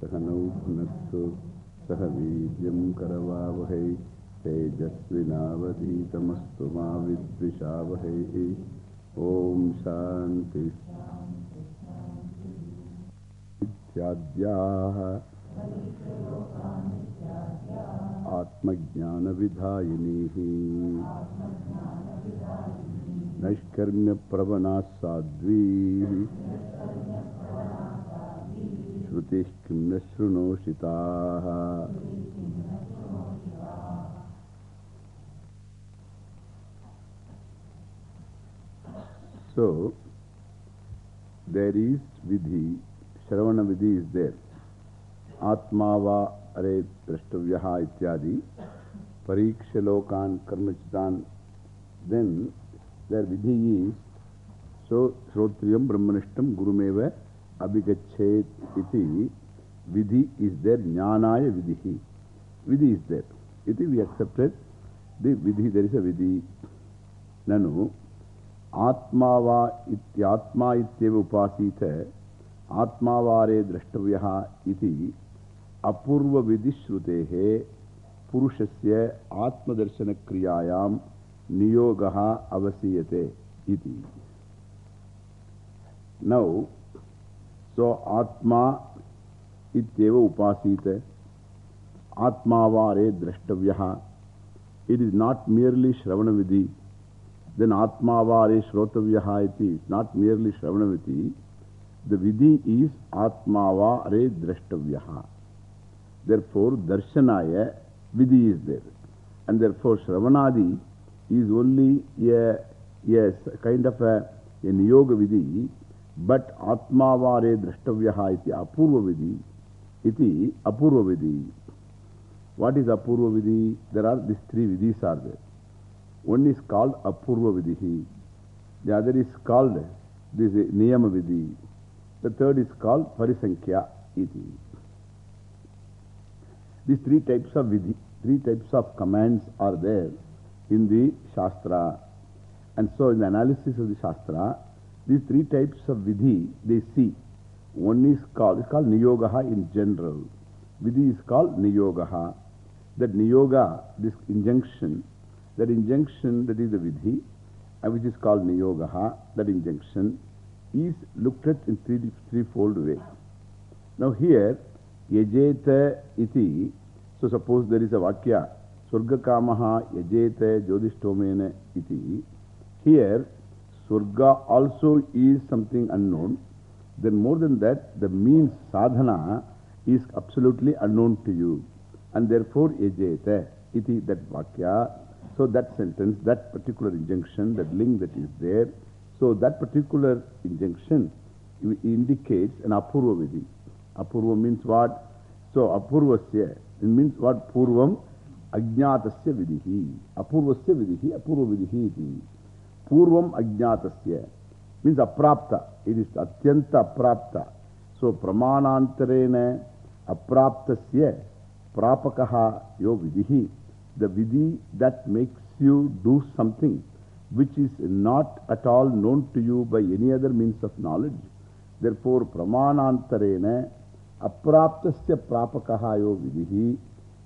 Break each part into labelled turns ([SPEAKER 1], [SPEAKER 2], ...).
[SPEAKER 1] सहनौ भुनक्तु सह वीर्यं करवावहै तेजस्विनावधीतमस्तु मा विद्विषावहैः। ॐ शान्ति। इत्याद्याः आत्मज्ञानविधायिनीः। नैष्कर्म्यप्रवणाः साध्वीः श्रुतिः किं न शृणोषिताः So, there is vidhi, Shravana vidhi is there. Atmava are drashtavyaha ityadi, parikshalokan karmachitan. Then their vidhi is, so Shrotriyam Brahmanishtam Gurumeva Niyogaha avasiyate iti. Now, so Atma ityeva upasita Atmavare drashtavyaha It is not merely Shravana vidhi. Then Atmavare Shrotavyaha iti is not merely Shravanaviti. The Vidhi is Atmavare Drashtavyaha. Therefore, Darshanaya Vidhi is there. And therefore, Shravanadi is only a, a kind of a, a Niyoga Vidhi, but Atmavare Drashtavyaha iti apurvavidhi Iti apurvavidhi What is apurvavidhi There are these three Vidhis are there. One is called apurvavidhi The other is called this niyamavidhi The third is called Parisankhya Iti. These three types of Vidhi, three types of commands are there in the Shastra. And so in the analysis of the Shastra, these three types of Vidhi, they see. One is called, it's called Niyogaha in general. Vidhi is called Niyogaha. That Niyoga, this injunction, that injunction that is the Vidhi, which is called Niyogaha, that injunction is looked at in three, threefold way. Now here, Yajeta iti, so suppose there is a Vakya, Swarga Kamaha Yajeta Jyotishtomena iti. Here, Surga also is something unknown. Then more than that, the means sadhana is absolutely unknown to you. And therefore, Yajeta iti, that Vakya. So that sentence, that particular injunction, that link that is there, so that particular injunction indicates an apurva vidhi. Apurva means what? So apurvasya, it means what? Purvam ajnatasya vidhi. Apurvasya vidhi, apurva vidhi iti. Purvam ajnatasya means aprapta. It is atyanta aprapta. So pramanantarena apraptasya prapakaha yo vidhi. The vidhi that makes you do something which is not at all known to you by any other means of knowledge. Therefore, pramanantarena apraptasya prapakaha yo vidhi.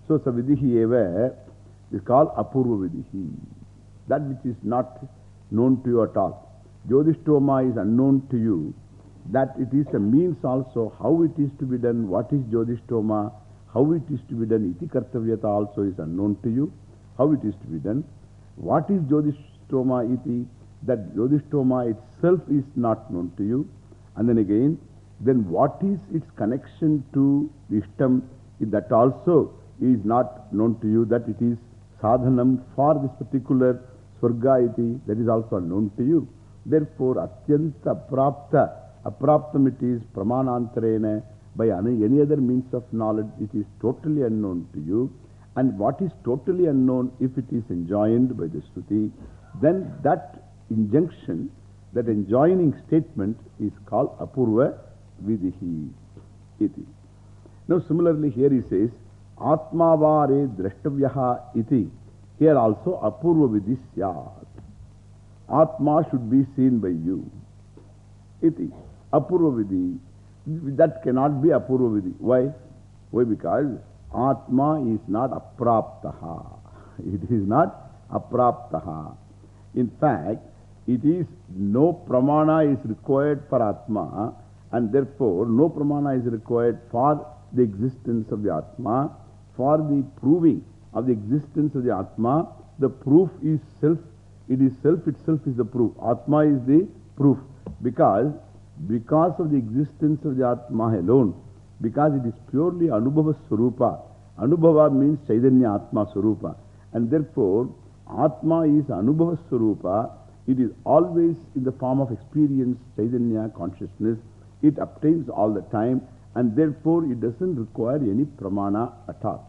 [SPEAKER 1] So, sa vidhi eva is called apurva vidhi. That which is not known to you at all. Is unknown to you. That it is a means also how it is to be done, what is Jyotishtoma, how it is to be done, iti kartavyata also is unknown to you, how it is to be done. What is Jyotishtoma iti? That Jyotishtoma itself is not known to you. And then again, then what is its connection to Ishtam? That also is not known to you, that it is sadhanam for this particular Swarga iti, that is also unknown to you. Therefore, atyanta aprapta, apraptam it is pramanantarena, by any other means of knowledge, it is totally unknown to you. And what is totally unknown, if it is enjoined by the Shruti, then that injunction, that enjoining statement is called Apurva Vidhi iti. Now, similarly, here he says, Atmavare Drashtavyaha iti. Here also Apurva Vidhi syat. Atma should be seen by you. Iti. Apurva Vidhi. that cannot be Apurva Vidhi. Why? Why? Because Atma is not apraptaha. It is not apraptaha. In fact, it is no pramana is required for Atma and therefore no pramana is required for the existence of the Atma. For the proving of the existence of the Atma, the proof is self. It is self itself is the proof. Atma is the proof. Because, because of the existence of the Atma alone, because it is purely Anubhava Swarupa. Anubhava means Chaitanya Atma Swarupa. And therefore, Atma is Anubhava Swarupa. It is always in the form of experience, Chaitanya, consciousness. It obtains all the time and therefore it doesn't require any pramana at all.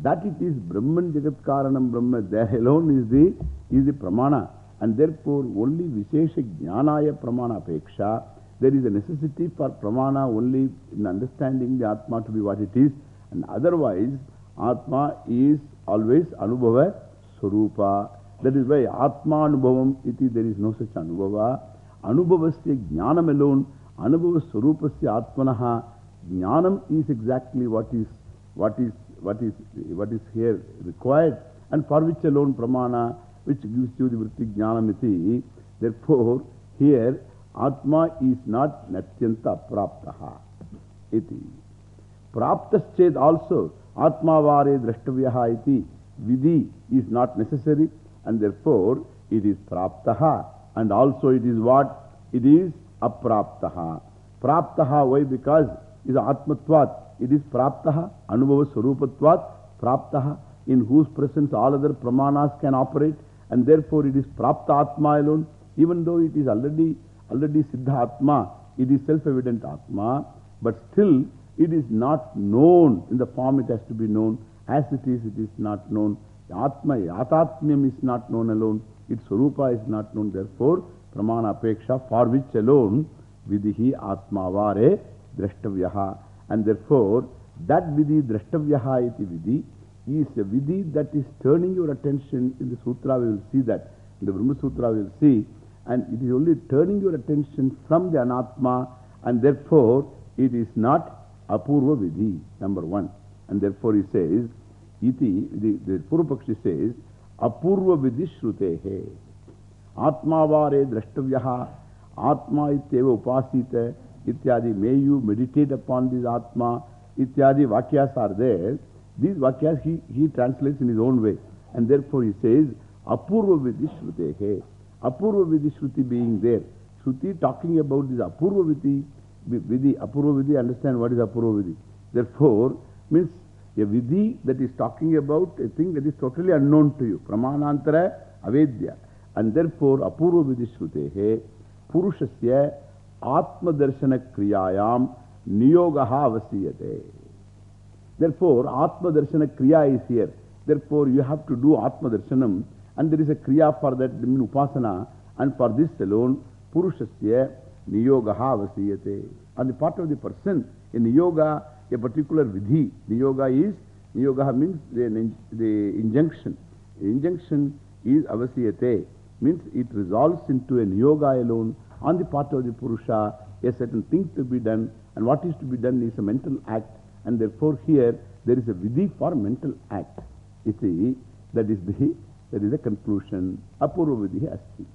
[SPEAKER 1] That it is Brahman Jagat Karanam Brahma, there alone is the, is the pramana. And therefore only Vishesha Jnanaya Pramana Peksha, there is a necessity for pramana only in understanding the Atma to be what it is. And otherwise, Atma is always Anubhava Swarupa. That is why Atma Anubhavam iti, there is no such Anubhava. Anubhavasya Jnanam alone, Anubhava Swarupasya Atmanaha, Jnanam is exactly what is, what is, what is, what is here required and for which alone Pramana, which gives you the Vritti Jnanam iti. Therefore, here Atma is not Natyanta Praptaha iti. Praptasched also Atma Vare Drashtavyaha iti. Vidhi is not necessary and therefore it is Praptaha and also it is what? It is Apraptaha. Praptaha, why? Because is Atmatvat. It is Praptaha, Anubhava Swarupatvat, Praptaha, in whose presence all other pramanas can operate and therefore it is Prapta Atma alone. Even though it is already, already Siddha Atma, it is self-evident Atma, but still it is not known in the form it has to be known. As it is, it is not known. Atma, Yatatmyam is not known alone. Its Swarupa is not known. Therefore, Pramana Apeksha, for which alone Vidihi Atmavare Drashtavyaha. And therefore, that Vidhi Drashtavyaha iti Vidhi is a Vidhi that is turning your attention. In the Sutra, we will see that. In the Brahma Sutra, we will see. And it is only turning your attention from the Anatma, and therefore, it is not Apurva Vidhi, number one. And therefore, he says, Iti, the, the Purvapakshi says, Apurva Vidhi Shrutehe. Atmavare Drashtavyaha. Atma ityeva upasita. Ityadi. May you meditate upon this Atma. Ityadi Vakyas are there. These Vakyas he, he translates in his own way. And therefore he says, Apurva Vidhi Shrutehe. Apurva Vidhi Shruti being there. Shruti talking about this Apurva Vidhi. Vidhi, Apurva Vidhi, understand what is Apurva Vidhi. Therefore, means a Vidhi that is talking about a thing that is totally unknown to you. Pramanantara Avedya. And therefore, Apurva Vidhi Shrutehe, Purushasya Atma Darshana Kriyayam Niyogaha Avasiyate. Therefore, Atma Darshana Kriya is here. Therefore, you have to do Atma Darshanam, and there is a Kriya for that, I mean Upasana, and for this alone, Purushasya Niyogaha Avasiyate. On the part of the person, in Yoga, a particular Vidhi, Niyoga is, Niyoga means the, the injunction. The injunction is Avasiyate, means it resolves into a Niyoga alone on the part of the Purusha, a certain thing to be done, and what is to be done is a mental act, and therefore here there is a Vidhi for mental act. You see, that is the, that is the conclusion. Apurva Vidhi Asti.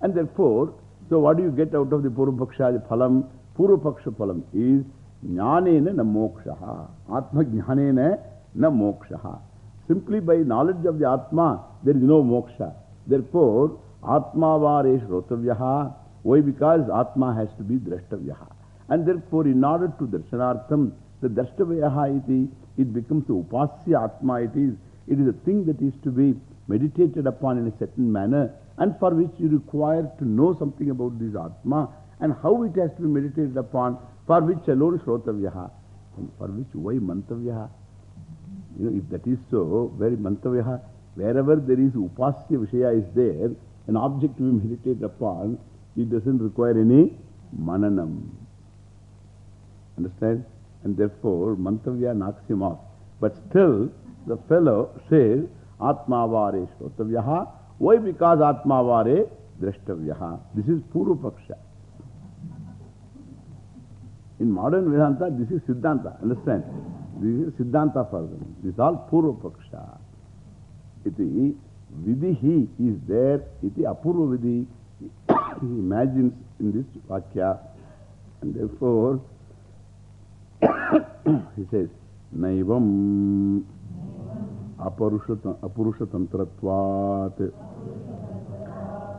[SPEAKER 1] And therefore, so what do you get out of the Purvapaksha, the Phalam? Purvapaksha Phalam is Jnanena na mokshaha. Atma Jnanena na mokshaha. Simply by knowledge of the Atma, there is no moksha. Therefore, Atma vare shrotavyaha. Why? Because Atma has to be drashtavyaha. And therefore, in order to darshanartham, the drashtavyaha iti, it becomes the upasya Atma it is. It is a thing that is to be meditated upon in a certain manner and for which you require to know something about this Atma and how it has to be meditated upon, for which alone Shrotavyaha. And for which why Mantavyaha? You know, if that is so, very Mantavyaha, wherever there is Upasya Vishaya is there, an object to be meditated upon, it doesn't require any Mananam. Understand? And therefore, Mantavya knocks him off. But still, the fellow says, Atmavare Shrotavyaha. Why? Because Atmavare Drashtavyaha. This is Purva Paksha. In modern Vedanta, this is Siddhanta. Understand? This is Siddhanta for them. This is all Purva Paksha. Iti Vidihi is there. Iti Apurva Vidhi. He imagines in this Vakya. And therefore, he says, Naivam Apurushatantratvat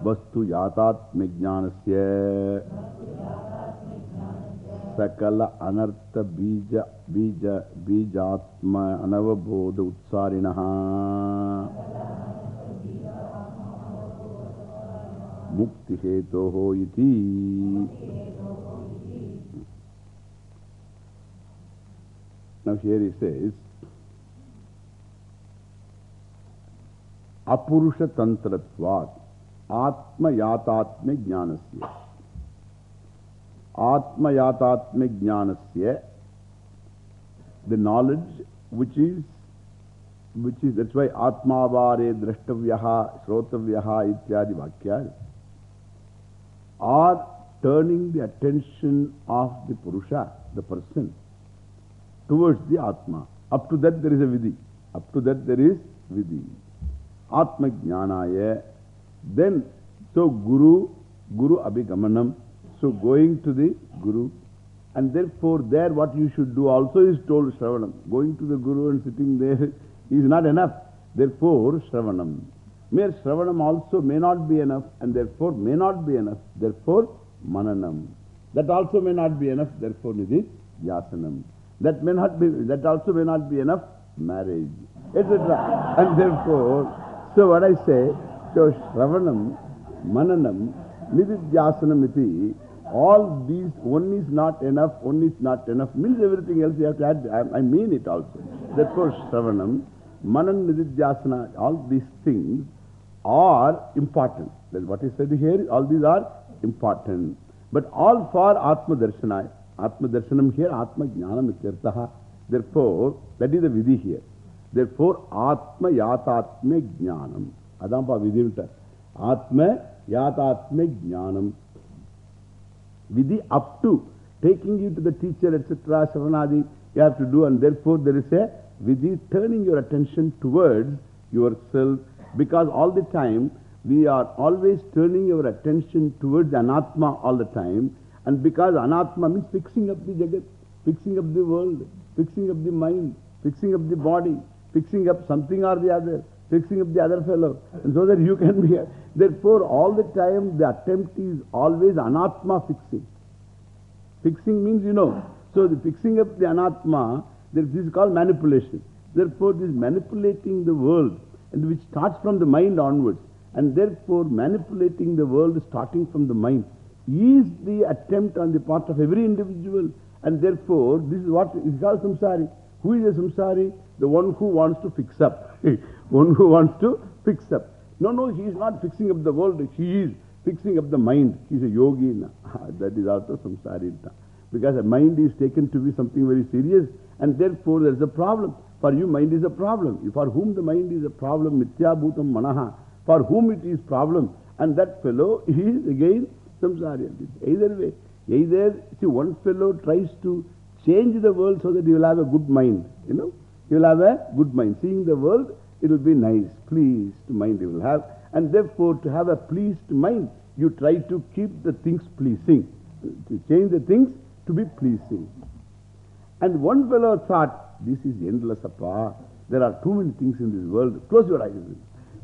[SPEAKER 1] Vastu Yatatme Jnanasya सकल अनर्थ बीज बीज बीजात्म अनवबोध उत्सारिण मुक्ति हेतु Now here he says Apurusha Tantratvat Atma Yatatme Jnanasya Atma Yatatma Jnanasya, the knowledge which is, which is, that's why Atma Vare Drashtavyaha Shrotavyaha Ityadi Vakyas are turning the attention of the Purusha, the person, towards the Atma. Up to that there is a Vidhi. Up to that there is Vidhi. Atma Jnanaya. Then, so Guru, Guru Abhigamanam. So going to the Guru and therefore there what you should do also is told Shravanam. Going to the Guru and sitting there is not enough. Therefore Shravanam. Mere Shravanam also may not be enough and therefore may not be enough. Therefore Mananam. That also may not be enough. Therefore Nidhi Yasanam. That may not be, that also may not be enough. Marriage. Etc. and therefore, so what I say, so Shravanam, Mananam, Nididhyasanam iti all these, one is not enough, one is not enough, means everything else you have to add. I, I mean it also. Therefore, Shravanam, Manan Nididhyasana, all these things are important. That's what is said here. All these are important. But all for Atma Darshanai. Atma Darshanam here, Atma Jnanam ityartaha. Therefore, that is the Vidhi here. Therefore, Atma Yatatma Jnanam. Adampa Vidhi Atma Yatatma Jnanam. Vidhi up to taking you to the teacher, etc., Shravanadi, you have to do, and therefore there is a Vidhi turning your attention towards yourself because all the time we are always turning our attention towards Anatma all the time, and because Anatma means fixing up the Jagat, fixing up the world, fixing up the mind, fixing up the body, fixing up something or the other, fixing up the other fellow, and so that you can be. Therefore, all the time the attempt is always anatma fixing. Fixing means, you know, so the fixing up the anatma, this is called manipulation. Therefore, this manipulating the world, and which starts from the mind onwards, and therefore manipulating the world starting from the mind, is the attempt on the part of every individual. And therefore, this is what is called samsari. Who is a samsari? The one who wants to fix up. one who wants to fix up. No, no, he is not fixing up the world. He is fixing up the mind. He is a yogi. that is also samsari. Because the mind is taken to be something very serious and therefore there is a problem. For you, mind is a problem. For whom the mind is a problem, mithya bhutam manaha. For whom it is problem. And that fellow is again samsari. Either way. Either, see, one fellow tries to change the world so that he will have a good mind. You know, he will have a good mind. Seeing the world it will be nice, pleased mind you will have. And therefore, to have a pleased mind, you try to keep the things pleasing, to change the things to be pleasing. And one fellow thought, this is endless, appa. There are too many things in this world. Close your eyes.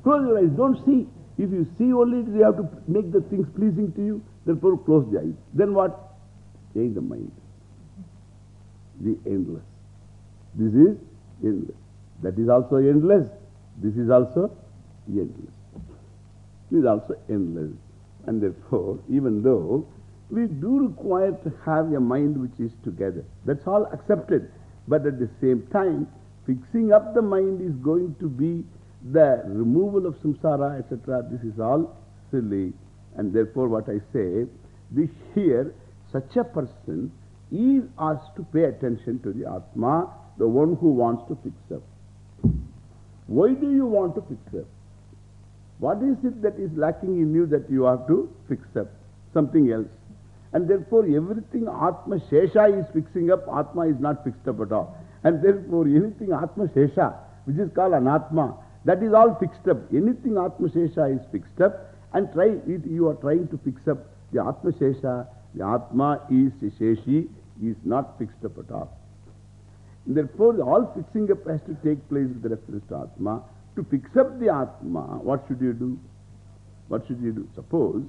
[SPEAKER 1] Close your eyes. Don't see. If you see only, you have to make the things pleasing to you. Therefore, close the eyes. Then what? Change the mind. The endless. This is endless. That is also endless. This is also endless. This is also endless. And therefore, even though we do require to have a mind which is together, that's all accepted. But at the same time, fixing up the mind is going to be the removal of samsara, etc. This is all silly. And therefore, what I say, this here, such a person is asked to pay attention to the Atma, the one who wants to fix up. Why do you want to fix up? What is it that is lacking in you that you have to fix up? Something else. And therefore, everything Atma Shesha is fixing up, Atma is not fixed up at all. And therefore, anything Atma Shesha, which is called Anatma, that is all fixed up. Anything Atma Shesha is fixed up, and try it, you are trying to fix up the Atma Shesha. The Atma is Sheshi, is not fixed up at all. Therefore, all fixing up has to take place with reference to Atma. To fix up the Atma, what should you do? What should you do? Suppose,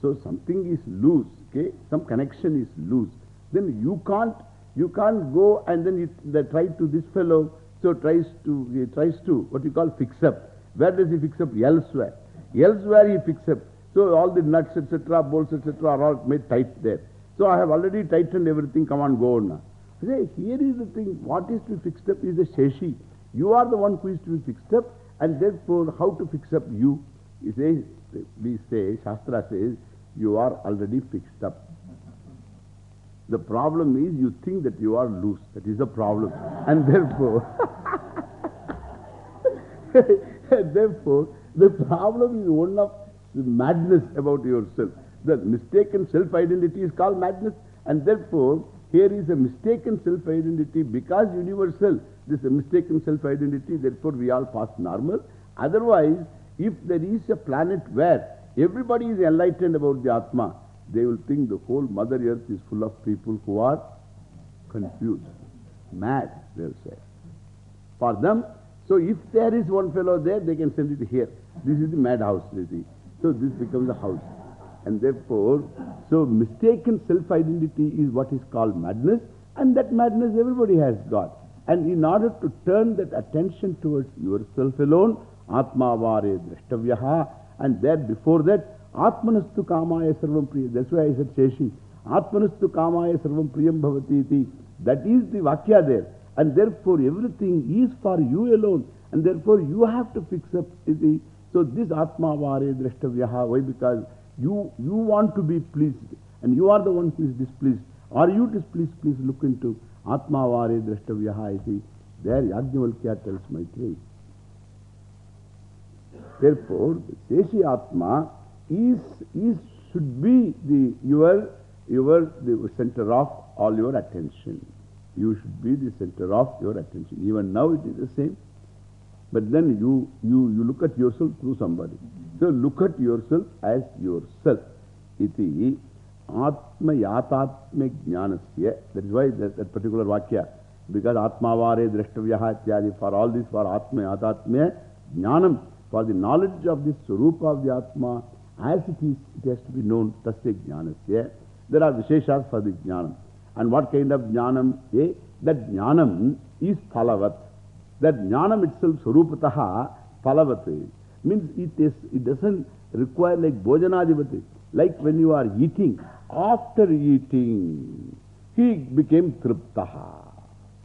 [SPEAKER 1] so something is loose, okay? Some connection is loose. Then you can't, you can't go and then you try to this fellow, so tries to, he tries to, what you call fix up. Where does he fix up? Elsewhere. Elsewhere he fix up. So all the nuts, etc., bolts, etc., are all made tight there. So I have already tightened everything, come on, go on now. Say, here is the thing, what is to be fixed up is the Sheshi. You are the one who is to be fixed up, and therefore, how to fix up you? You say, we say, Shastra says, you are already fixed up. The problem is you think that you are loose. That is the problem. And therefore, therefore, the problem is one of madness about yourself. The mistaken self-identity is called madness. And therefore, here is a mistaken self-identity because universal. This is a mistaken self-identity, therefore we all pass normal. Otherwise, if there is a planet where everybody is enlightened about the Atma, they will think the whole Mother Earth is full of people who are confused, mad, they will say. For them, so if there is one fellow there, they can send it here. This is the madhouse, you see. So this becomes a house. And therefore, so mistaken self-identity is what is called madness. And that madness everybody has got. And in order to turn that attention towards yourself alone, Atma vare drashtavyaha. And there before that, Atmanastu kamaya sarvam priyam. That's why I said Sheshi. Atmanastu kamaya sarvam priyam bhavati iti. That is the Vakya there. And therefore everything is for you alone. And therefore you have to fix up. Iti. So this Atma vare drashtavyaha. Why? Because you, you want to be pleased and you are the one who is displeased. Are you displeased? Please look into Atma Vare Drashtavyaha iti. There Yajnavalkya tells Maitreyi. Therefore, Seshi Atma is, is, should be the, your, your the center of all your attention. You should be the center of your attention. Even now it is the same. But then you, you, you look at yourself through somebody. So look at yourself as yourself. Iti Atma Yatatma Jnanasya. That is why that, that particular Vakya. Because Atma Vare Drashtavyaha Ityadi. For all this, for Atma Yatatma Jnanam. For the knowledge of this Surupa of the Atma, as it is, it has to be known. Tasya Jnanasya. There are Visheshas for the Jnanam. And what kind of Jnanam? Eh? That Jnanam is Phalavat. That Jnanam itself, Surupataha, Phalavati, means it, is, it doesn't require like Bhojanadivati. Like when you are eating, after eating, he became Triptaha.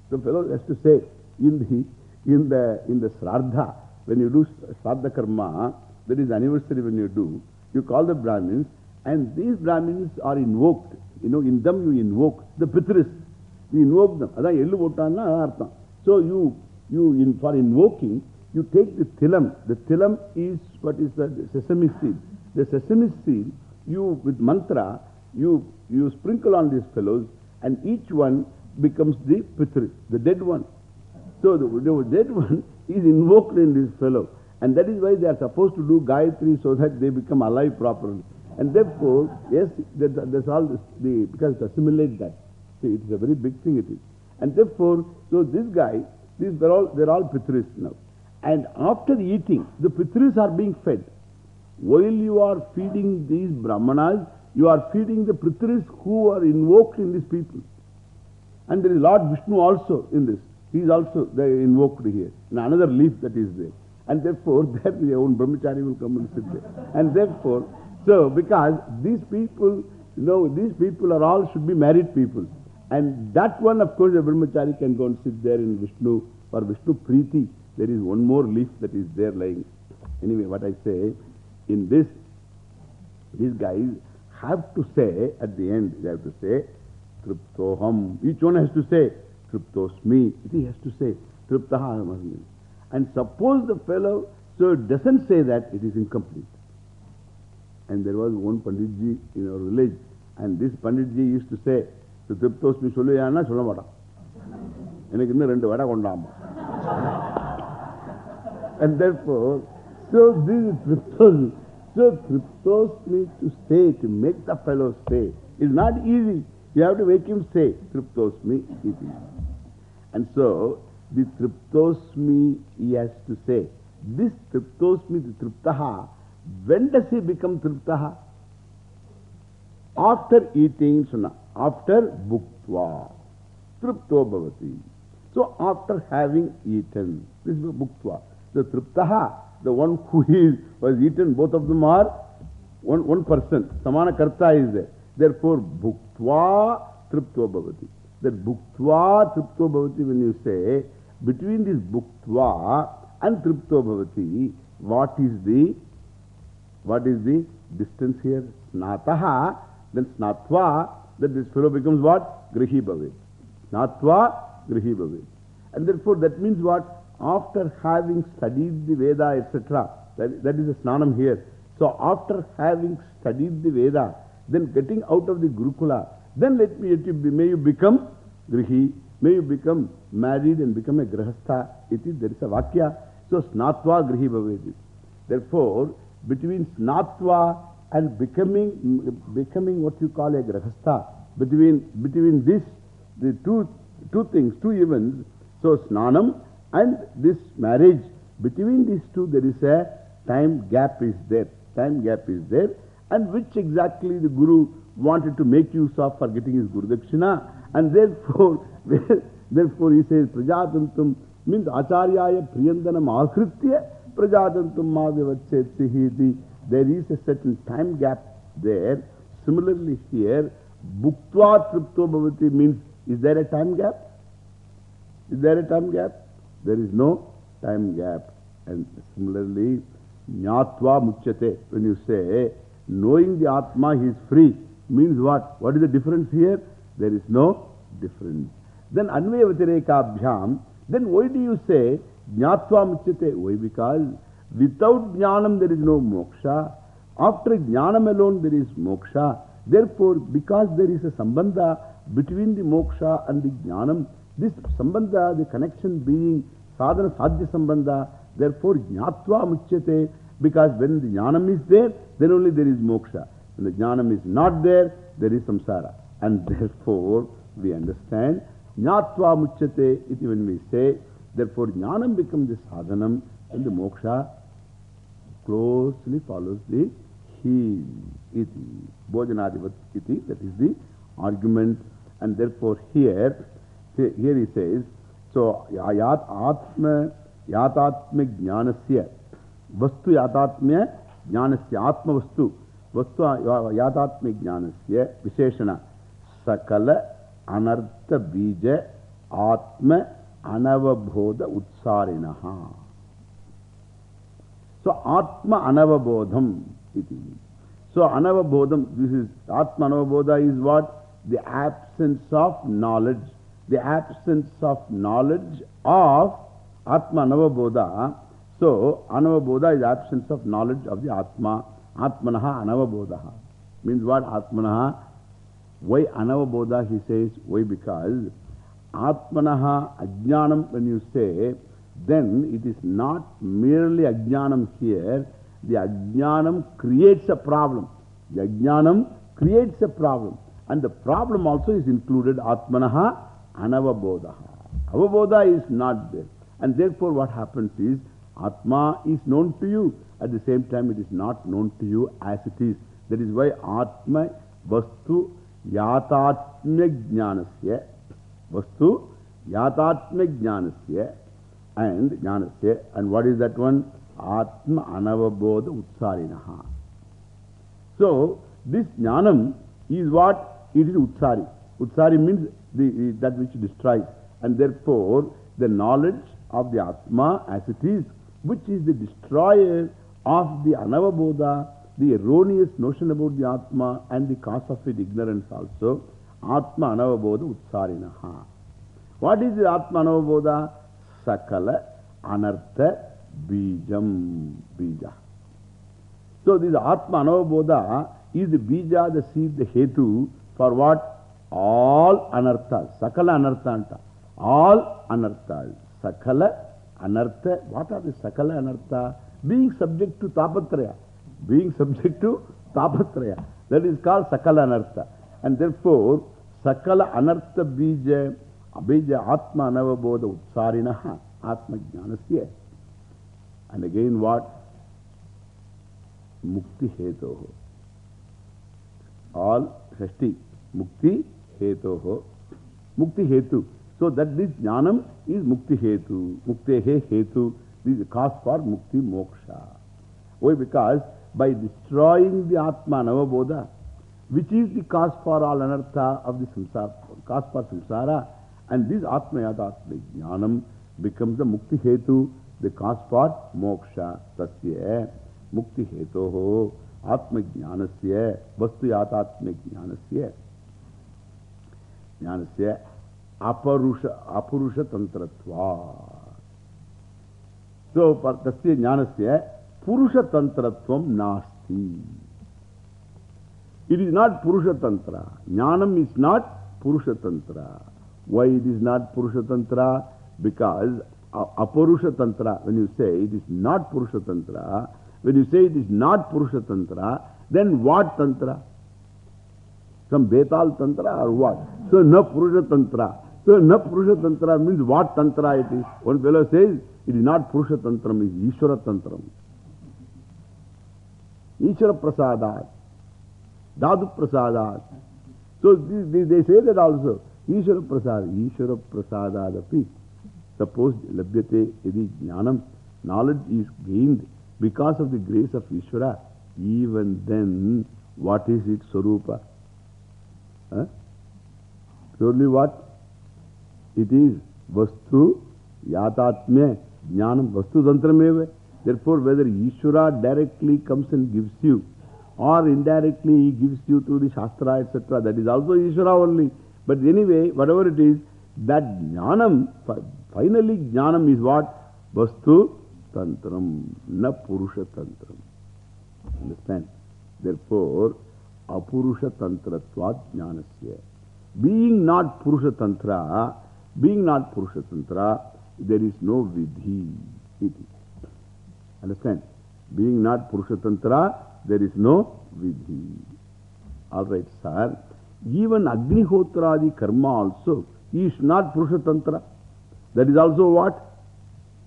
[SPEAKER 1] The fellow has to say, in the, in the, in the Sraddha, when you do Sraddha Karma, that is anniversary when you do, you call the Brahmins, and these Brahmins are invoked. You know, in them you invoke the Pitris. You invoke them. That's Ellu Votanna So you you, in, for invoking, you take the thilam. The thilam is what is the, the sesame seed. The sesame seed, you, with mantra, you, you sprinkle on these fellows, and each one becomes the pitri, the dead one. So the, the dead one is invoked in this fellow. And that is why they are supposed to do Gayatri so that they become alive properly. And therefore, yes, that, that's all this, the, because to assimilate that. See, it is a very big thing it is. And therefore, so this guy, these are all, they're all pitris now. And after eating, the pitris are being fed. While you are feeding these brahmanas, you are feeding the pitris who are invoked in these people. And there is Lord Vishnu also in this. He is also invoked here, in another leaf that is there. And therefore, there the own brahmachari will come and sit there. And therefore, so because these people, you know, these people are all should be married people. And that one, of course, the brahmachari can go and sit there in Vishnu, for Vishnu Preeti. There is one more leaf that is there lying. Anyway, what I say, in this, these guys have to say, at the end, they have to say, Triptoham. Each one has to say, Triptosmi. He has to say, Triptaha. And suppose the fellow so doesn't say that, it is incomplete. And there was one Panditji in our village And this Panditji used to say, the Triptosmi சொல்லுவியான்னா சொல்ல மாட்டான் எனக்கு இன்னும் ரெண்டு வடை கொண்டாமா And therefore, so this is Triptosmi. So Triptosmi to say, to make the fellow say, is not easy. You have to make him say, Triptosmi iti. and so, the Triptosmi he has to say. This Triptosmi, the Triptaha, when does he become Triptaha? After eating, Suna. After Bhuktva. Tripto Bhavati. So, after having eaten, this is Bhuktva. The Triptaha, the one who is, was eaten, both of them are one, one person. Samana Karta is there. Therefore, Bhuktva Tripto Bhavati. That Bhuktva Tripto Bhavati, when you say, between this Bhuktva and Tripto Bhavati, what is the, what is the distance here? Snataha, then Snatva, then this fellow becomes what? Grihi Bhavet. Snatva, Grihi Bhavet. And therefore, that means what? After having studied the Veda, etc., that, that is the snanam here. So, after having studied the Veda, then getting out of the Gurukula, then let me, may you become Grihi, may you become married and become a Grahastha. Iti, there is a Vakya. So, Snatva Grihi Bhaveti. Therefore, between Snatva and becoming, becoming what you call a Grahastha, between, between this, the two, two things, two events, so Snanam and this marriage, between these two there is a time gap is there. Time gap is there. And which exactly the Guru wanted to make use of for getting his Guru Dakshina. And therefore, therefore he says, Prajatantum means Acharyaya Priyandanam Akritya Prajatantum Madhyavachetihiti. There is a certain time gap there. Similarly here, Bhuktva Tripto Bhavati means, is there a time gap? Is there a time gap? There is no time gap. And similarly, Jnatva Muchyate, when you say, knowing the Atma, he is free, means what? What is the difference here? There is no difference. Then Anvaya Vatirekabhyam, then why do you say Jnatva Muchyate? Why? Because without Jnanam there is no moksha. After Jnanam alone there is moksha. Therefore, because there is a sambandha between the moksha and the Jnanam, this sambandha, the connection being sadhana sadhya sambandha, therefore jnatva muchyate, because when the jnanam is there, then only there is moksha. When the jnanam is not there, there is samsara. And therefore, we understand jnatva muchyate, iti when we say, therefore jnanam becomes the sadhanam and the moksha closely follows the heel. Iti. Bhojanadivat iti, that is the argument. And therefore here, here he says, so yat atma, yatatma jnanasya, vastu yatatmya jnanasya, atma vastu, anavabodham, this is, atma anavabodha is what? The absence of knowledge. The absence of knowledge of Atma Anavabodha. So, Anavabodha is absence of knowledge of the Atma. Atmanaha Anavabodha. Means what? Atmanaha. Why Anavabodha? He says, why? Because Atmanaha Ajnanam, when you say, then it is not merely Ajnanam here. The Ajnanam creates a problem. The Ajnanam creates a problem. And the problem also is included Atmanaha Anavabodha. Avabodha is not there. And therefore what happens is Atma is known to you. At the same time it is not known to you as it is. That is why Atma Vastu Yatatmya Jnanasya Vastu Yatatmya Jnanasya and Jnanasya. And what is that one? Atma Anavabodha Utsarinaha. So this Jnanam is what? It is Utsari. Utsari means the, that which destroys. And therefore, the knowledge of the Atma as it is, which is the destroyer of the Anavabodha, the erroneous notion about the Atma and the cause of it, ignorance also. Atma Anavabodha Utsarinaha. What is the Atma Anavabodha? Sakala Anartha Bijam Bija. So this Atma Anavabodha is the bija, the seed, the hetu for what? All anarthas. Sakala anarthanta. All anarthas. Sakala anartha. What are the sakala anartha? Being subject to tapatraya. Being subject to tapatraya. That is called sakala anartha. And therefore, sakala anartha bija, bija atma anavabodha utsarinaha atma jnanasya. And again what? Mukti hetoho. All Shashti. Mukti hetoho. Mukti hetu. So that this jnanam is mukti hetu. Muktehe hetu. This is the cause for mukti moksha. Why? Because by destroying the Atma Navabodha, which is the cause for all anartha of the samsara, cause for samsara, and this Atma Yatatma Jnanam becomes the mukti hetu, the cause for moksha. Tasya mukti hetoho atma jnanasya vastu yatatma jnanasya jnanasya aparusha, apurusha tantratva. So, tasya jnanasya purusha tantratvam nasti. It is not purusha tantra. Jnanam is not purusha tantra. Why it is not purusha tantra? Because aparusha tantra, when you say it is not purusha tantra, when you say it is not purusha tantra, then what tantra? Some betal tantra or what? So, na purusha tantra. So, na purusha tantra means what tantra it is. One fellow says it is not purusha tantra, means Ishvara tantram. Ishvara prasadat. Dhatu prasadat. So, they, they say that also. Ishvara prasad. Ishvara prasadadapi. Suppose labhyate edi jnanam. Knowledge is gained because of the grace of Ishvara. Even then, what is its Sarupa? Huh? Purely what? It is Vastu Yatatme Jnanam Vastu Tantrameva. Therefore, whether Ishvara directly comes and gives you or indirectly he gives you through the Shastra, etc., that is also Ishvara only. But anyway, whatever it is, that Jnanam, finally Jnanam is what? Vastu Tantram, na Purusha Tantram. Understand? Therefore, Apurusha Tantratvat Jnanasya. Being not Purusha Tantra, being not Purusha Tantra, there is no Vidhi. Iti. Understand? Being not Purusha Tantra, there is no Vidhi. Alright, sir. Even Agnihotradi karma also is not Purusha Tantra. That is also what?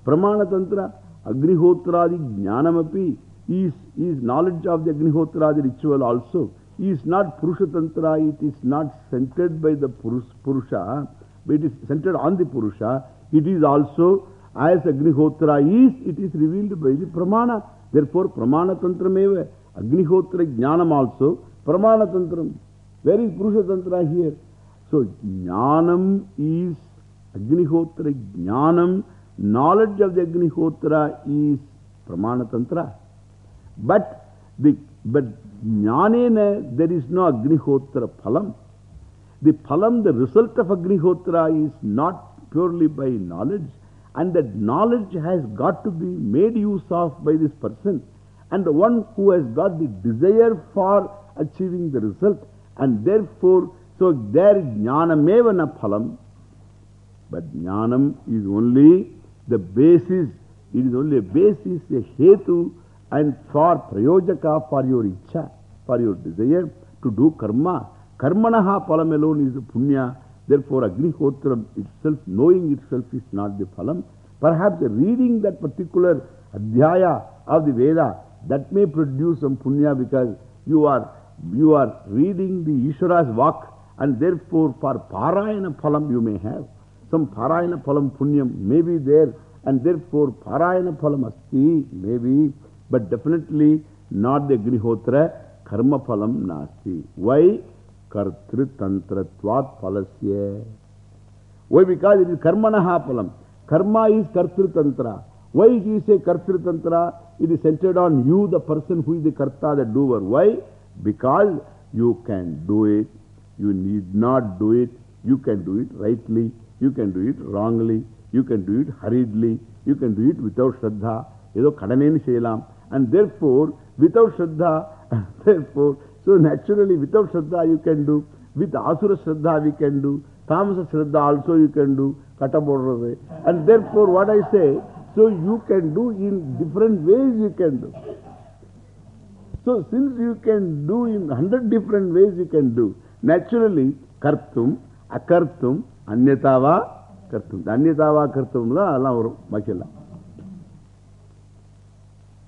[SPEAKER 1] Pramana Tantra. Agnihotradi Jnanamapi is, is knowledge of the Agnihotradi ritual also. Is not Purusha Tantra, it is not centered by the Purusha, but it is centered on the Purusha. It is also, as Agnihotra is, it is revealed by the Pramana. Therefore, Pramana Tantra meva. Agnihotra Jnanam also, Pramana Tantram. Where is Purusha Tantra here? So, Jnanam is Agnihotra Jnanam. Knowledge of the Agnihotra is Pramana Tantra. But, the, but Jnanena, there is no Agnihotra Phalam. The Phalam, the result of Agnihotra is not purely by knowledge. And that knowledge has got to be made use of by this person. And the one who has got the desire for achieving the result. And therefore, so there is Jnanameva na Phalam. But Jnanam is only the basis, it is only a basis, a hetu, and for prayojaka, for your icha, for your desire to do karma. Karmanaha phalam alone is punya. Therefore, Agnihotram itself, knowing itself is not the phalam. Perhaps reading that particular adhyaya of the Veda, that may produce some punya because you are, you are reading the Ishvara's walk and therefore for parayana phalam you may have. Some parayana phalam punyam may be there and therefore parayana phalam asti, maybe, but definitely not the Agnihotra karma phalam nasti. Why? Kartri tantratvat. Why? Because it is karmanaha phalam. Karma is kartri tantra. Why it is a kartri tantra? It is centered on you, the person who is the karta, the doer. Why? Because you can do it. You need not do it. You can do it rightly. You can do it wrongly. You can do it hurriedly. You can do it without Shraddha. Edo kadaneni. And therefore, without Shraddha, therefore, So naturally, without Shraddha you can do. With Asura Shraddha we can do. Tamasa Shraddha also you can do. Kata bodrave. And therefore what I say, so you can do in different ways you can do. So since you can do in hundred different ways you can do, naturally, kartum, akartum, anyatava, kartum. Anyatava, kartum, la, alla varum, bakilla.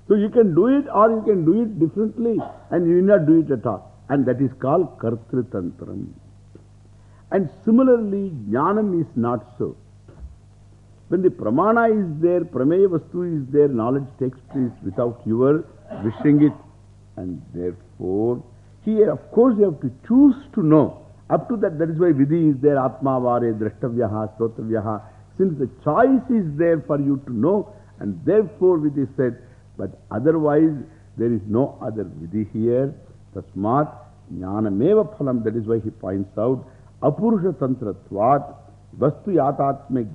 [SPEAKER 1] So you can do it or you can do it differently and you will not do it at all. And that is called kartritantram. And similarly, jnanam is not so. When the pramana is there, prameya vastu is there, knowledge takes place without your wishing it. And therefore, here of course you have to choose to know. Up to that, that is why vidhi is there, atma vare, drashtavyaha, shrotavyaha. Since the choice is there for you to know, and therefore vidhi said, but otherwise there is no other vidhi here. Tasmat jnanameva phalam. That is why he points out, apurusha tantratvat vastu yatatmik